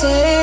say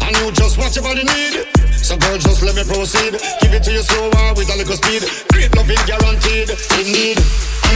And you know just what your body need. So girl, just let me proceed. Give it to you slow with a little speed. Great love is guaranteed. Indeed.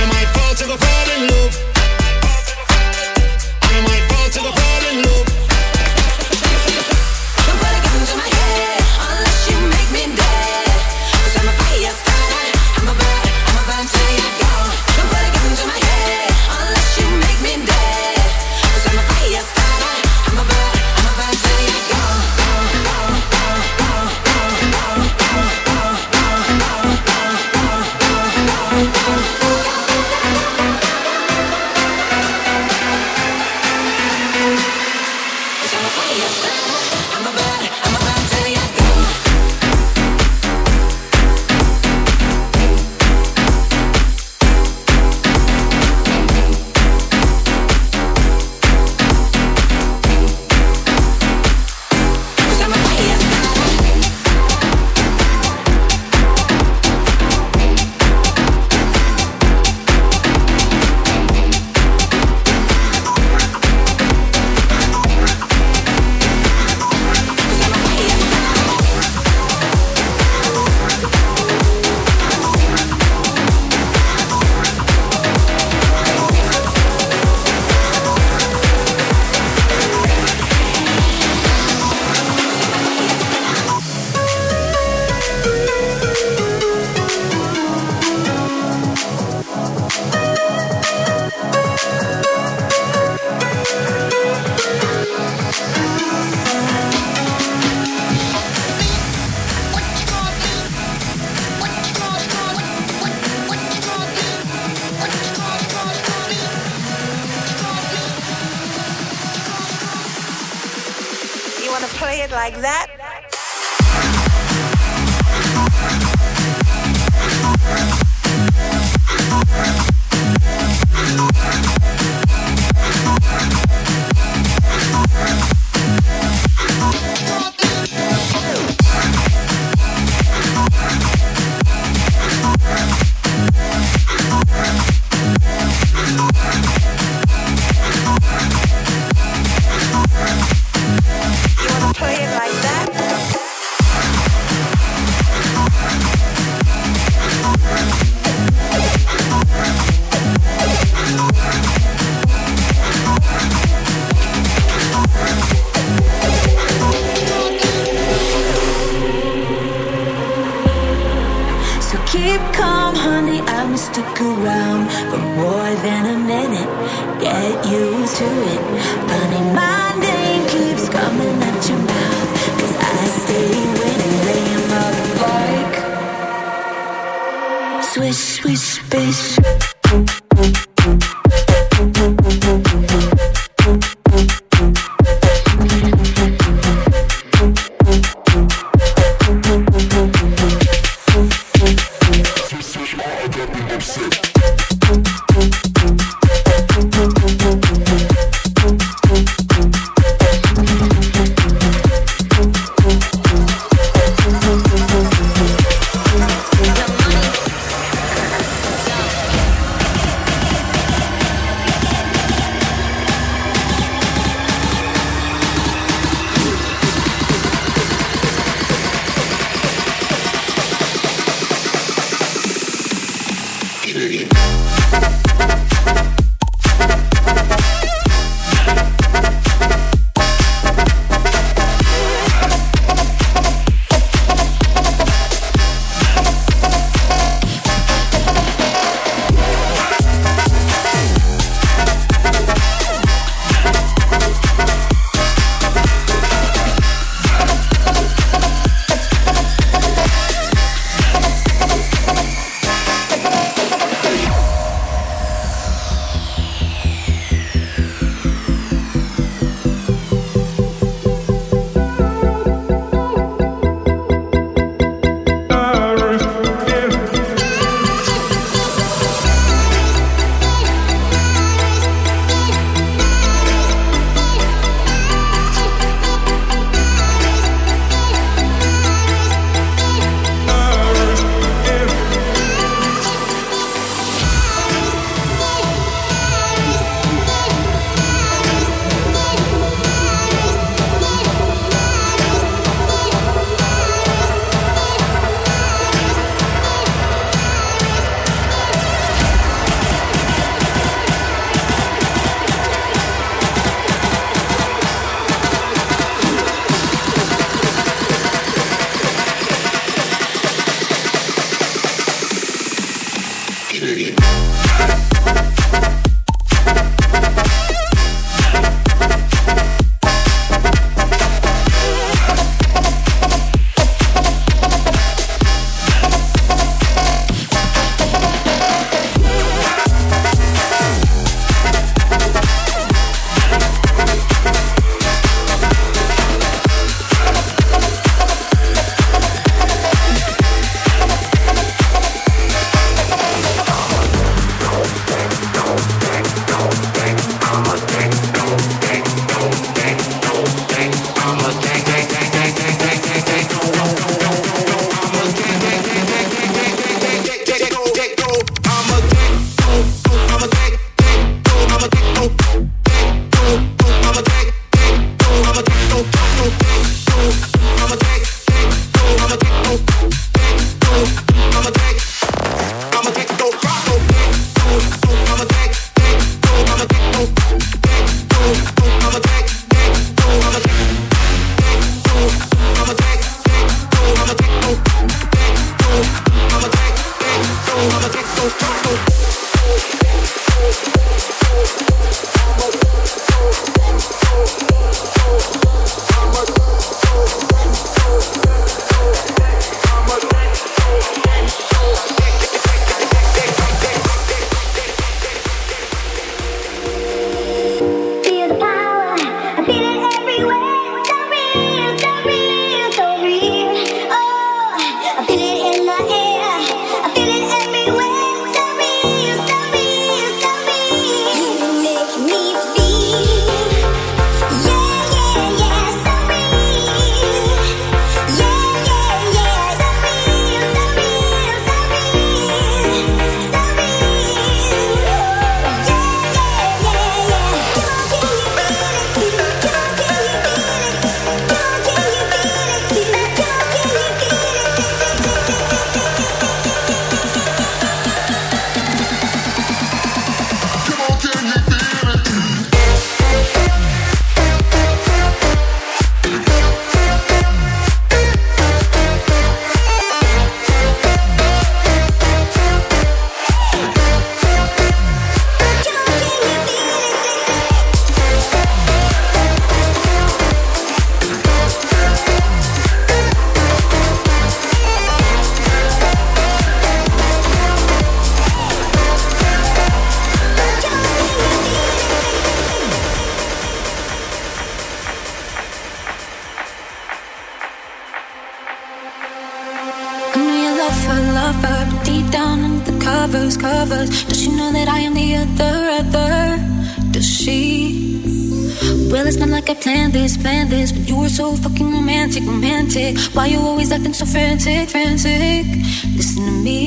play it like that. Always acting so frantic, frantic? Listen to me.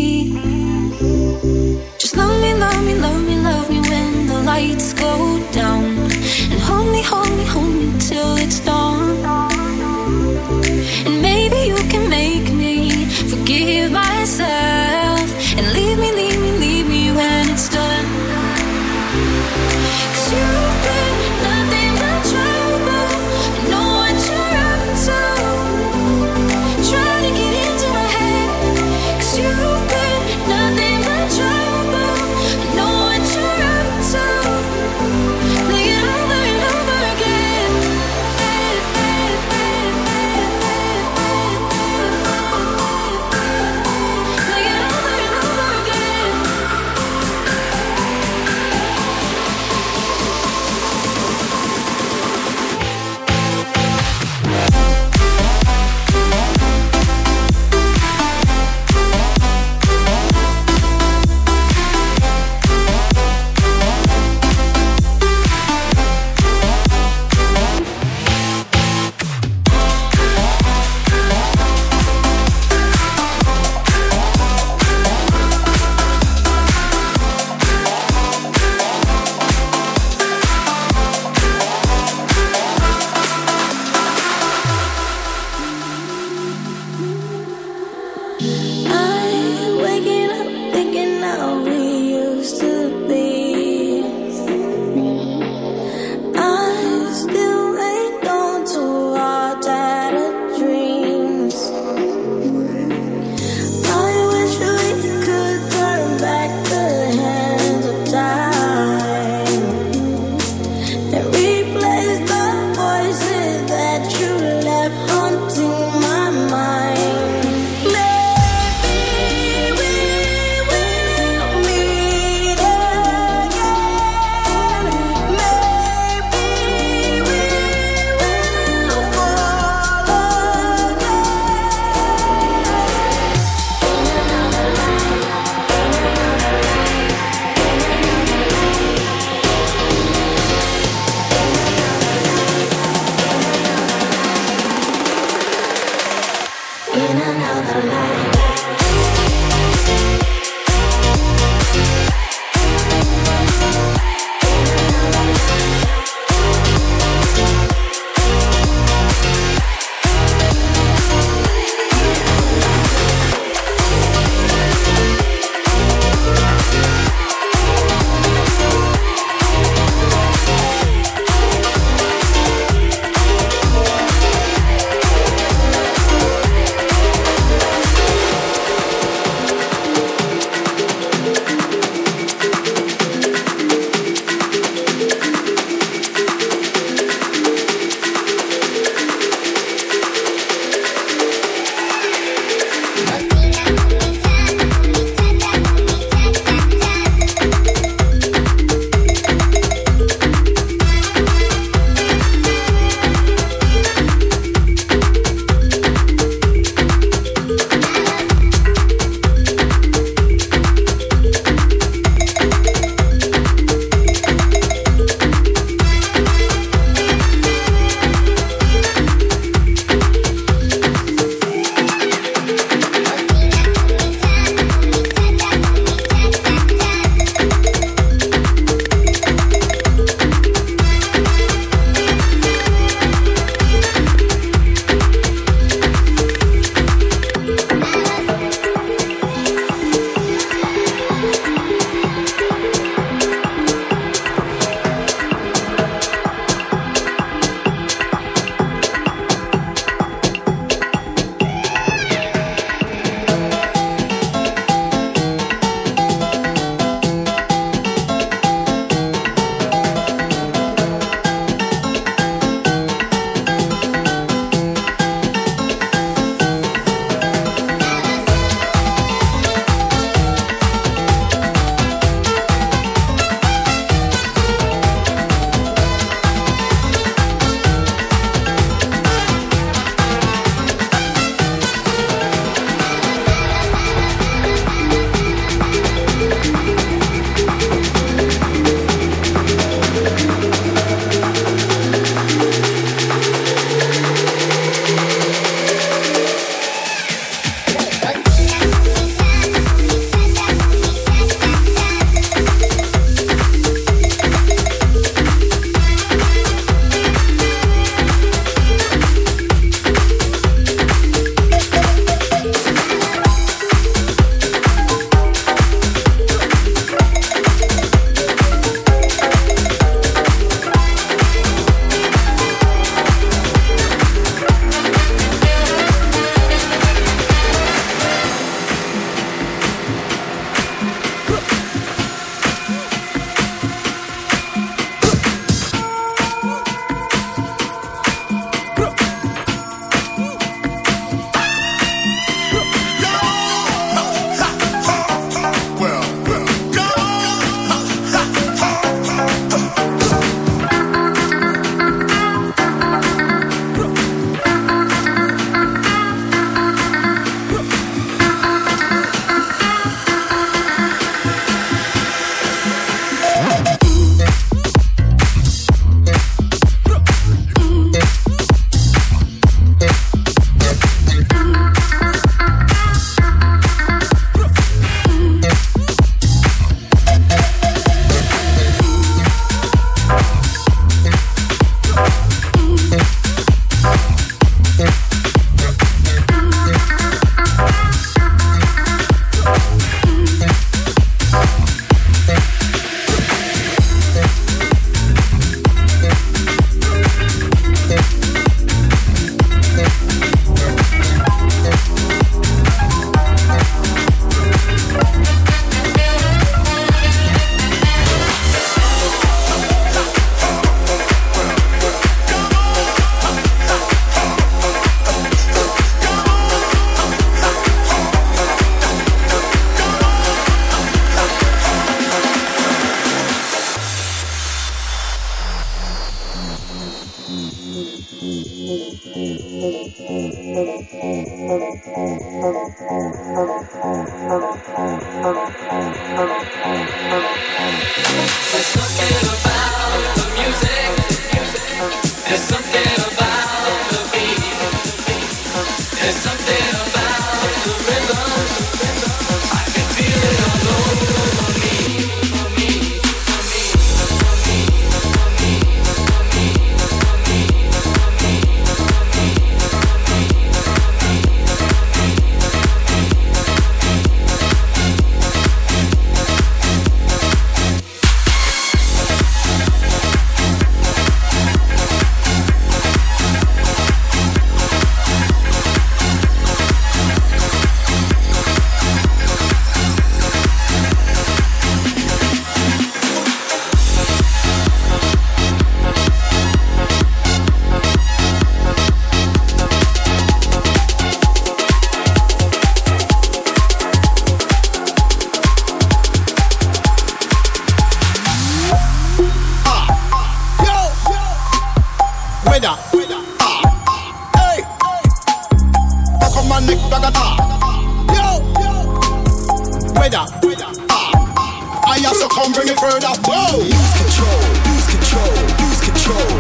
weather. Hey, fuck on my neck, ragata. Yo, weather. I have to come bring it further. Whoa, lose control, lose control, lose control.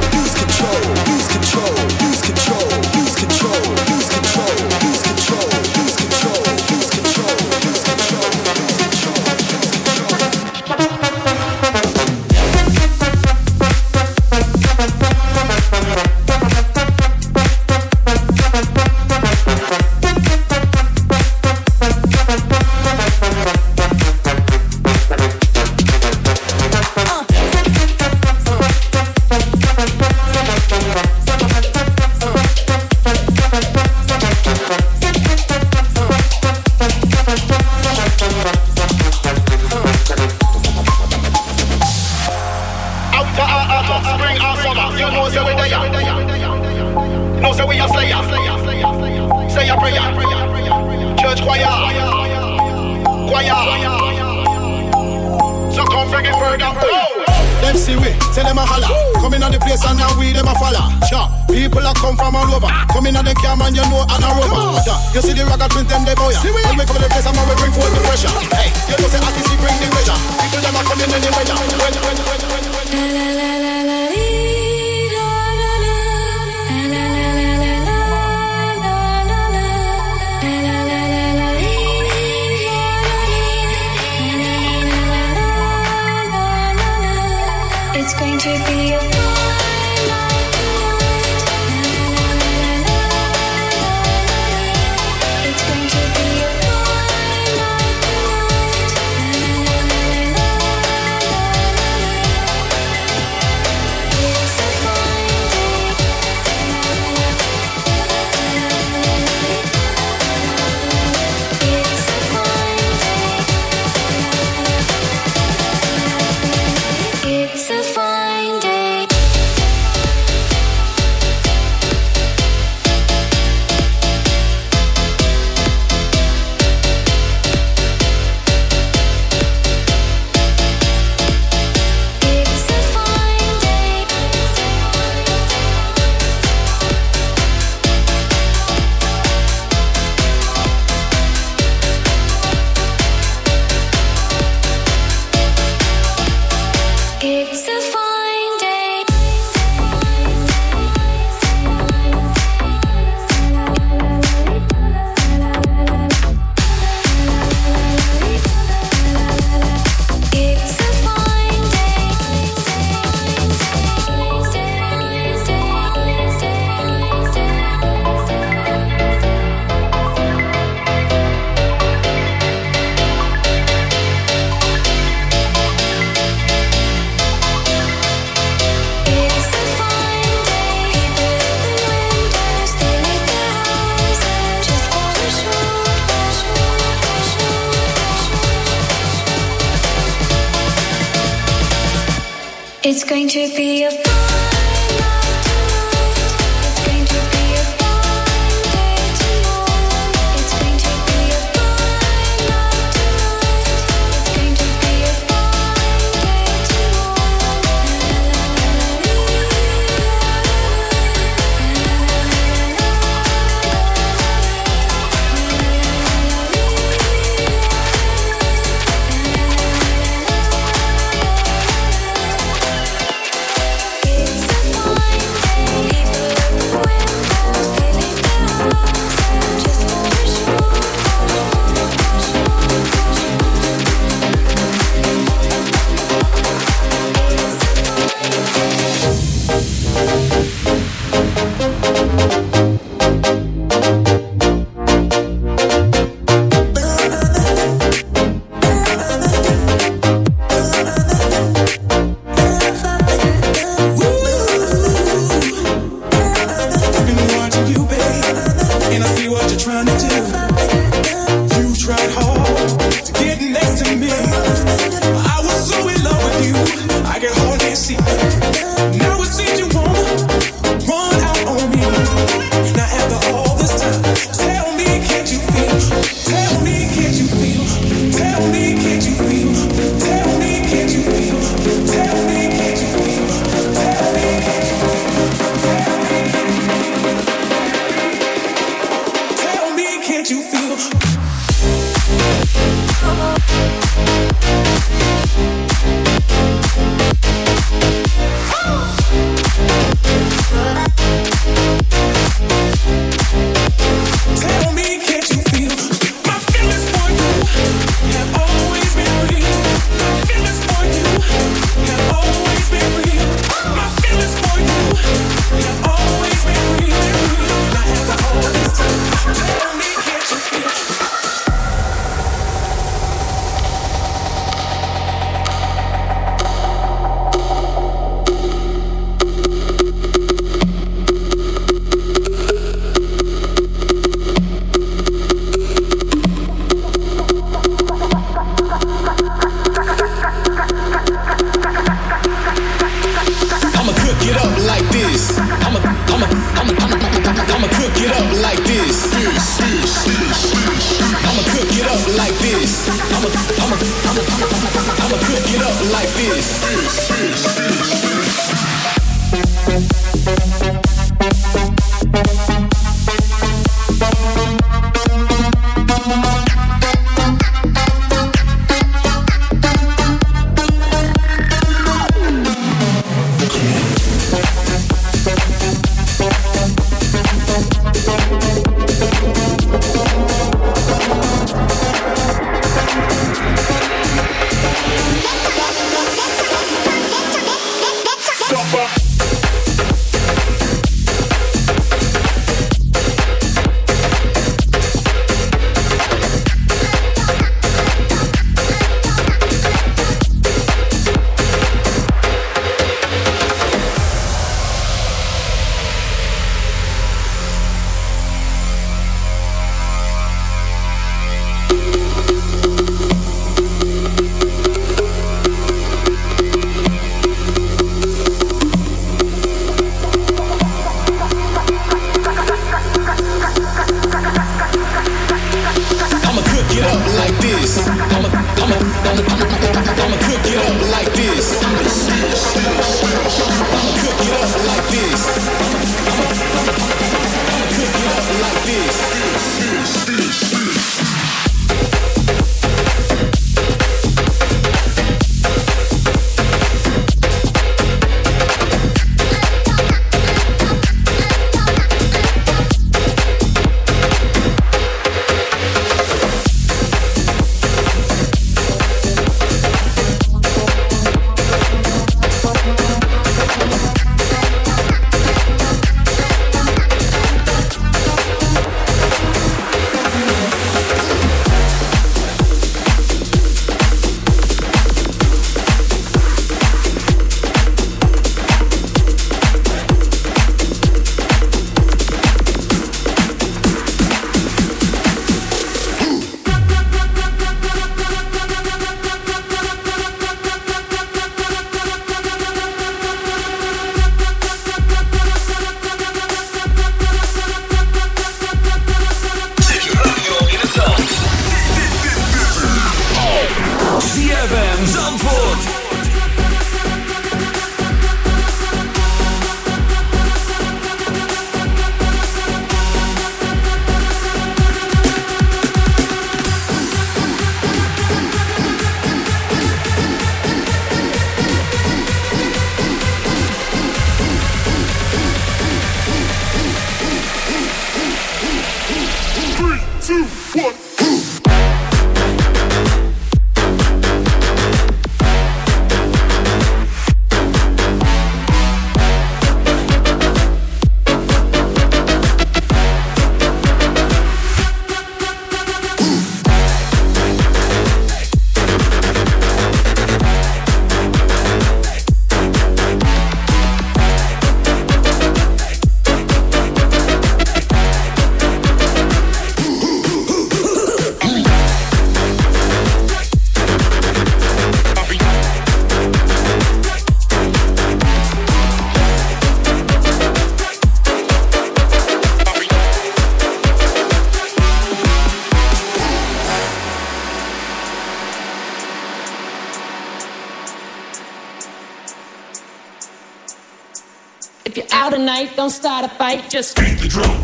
Fight, just beat the drum.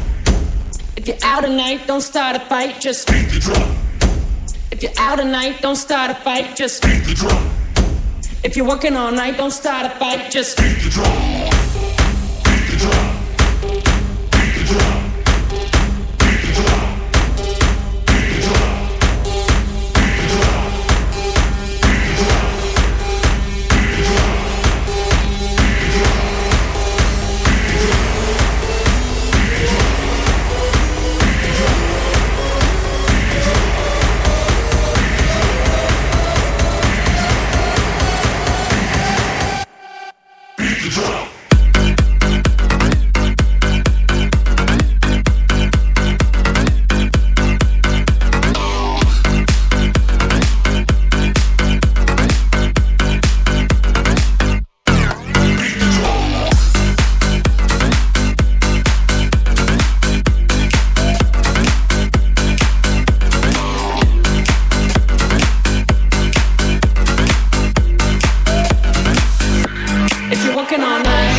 If you're out at night, don't start a fight, just beat the drum. If you're out at night, don't start a fight, just beat the drum. If you're working all night, don't start a fight, just beat the drum. working all night.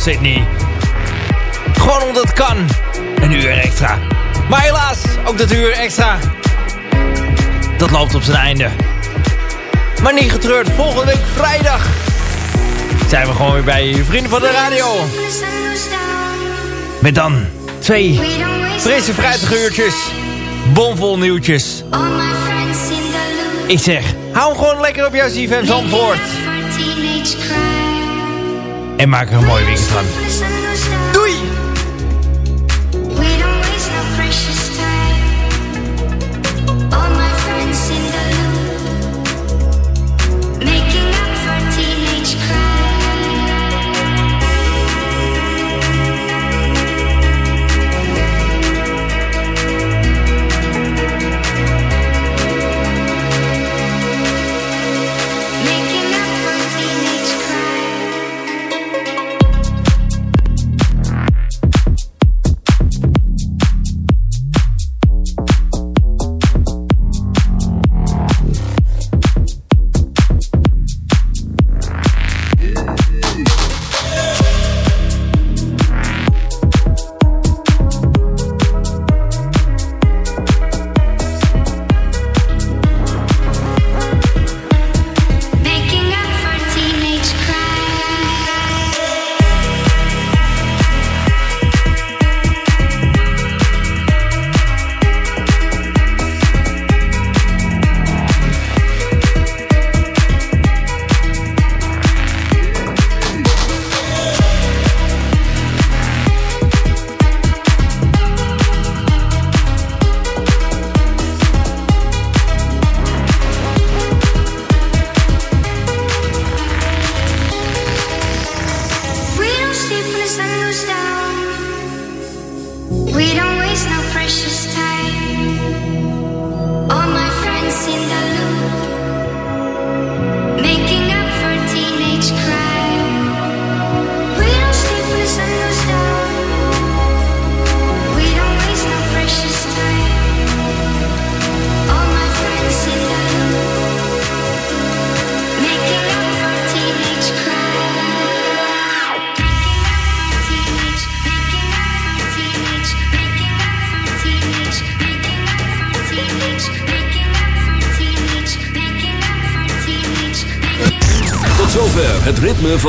Sydney. Gewoon omdat het kan. Een uur extra. Maar helaas, ook dat uur extra. Dat loopt op zijn einde. Maar niet getreurd, volgende week vrijdag zijn we gewoon weer bij Vrienden van de Radio. Met dan twee frisse fruitige uurtjes. Bomvol nieuwtjes. Ik zeg, hou gewoon lekker op jouw CFM Zandvoort. En maak er een mooi weekend van. Doei!